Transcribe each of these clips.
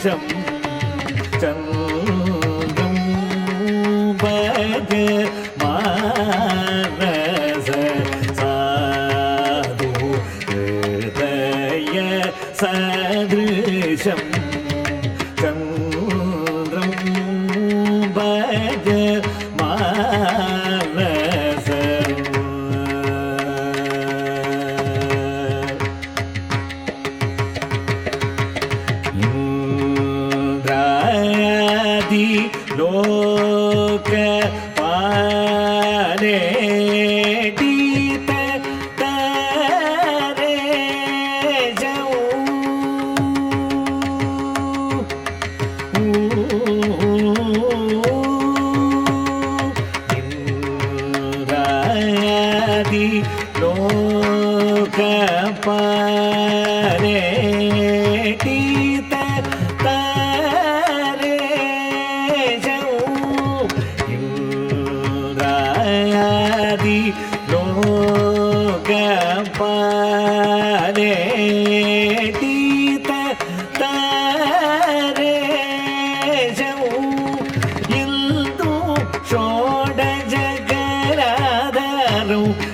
ஈசம் लोक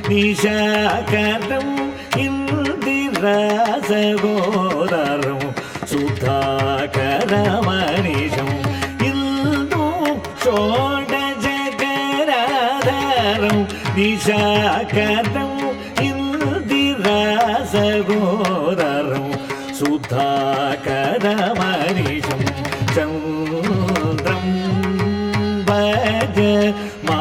നിശാകരം ഇന്ദിരാസഗോദരം സുധാകരമനിഷം ഇന്ദു ഷോഡജകരാധാരം നിശാകരം ഇന്ദിരാസഗോദരം സുധാകരമനിഷം ചന്ദ്രം ഭജ മാ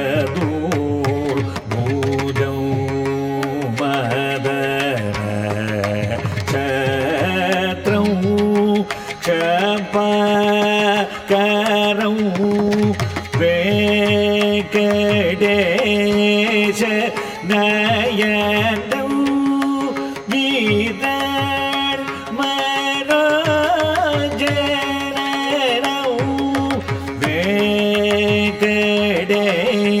क्षत्रौ क्षपकरौ वेकडेश मौ पे वेकडेश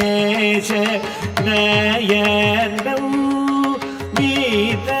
नय गीता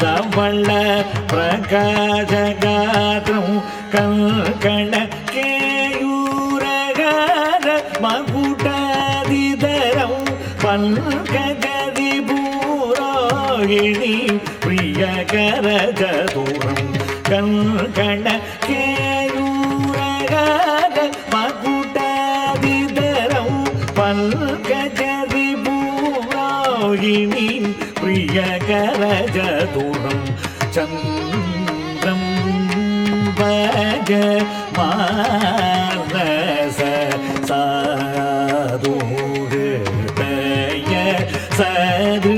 தவள பிரகாசகாதம் கல்கட கேயூரகார மகுடாதிதரம் பல்கதி பூரோகிணி பிரியகர தூரம் கல்கட கேயூரகார பிரியகரஜதுரம் சந்திரம் பஜ மாரச சாதூர் தய சது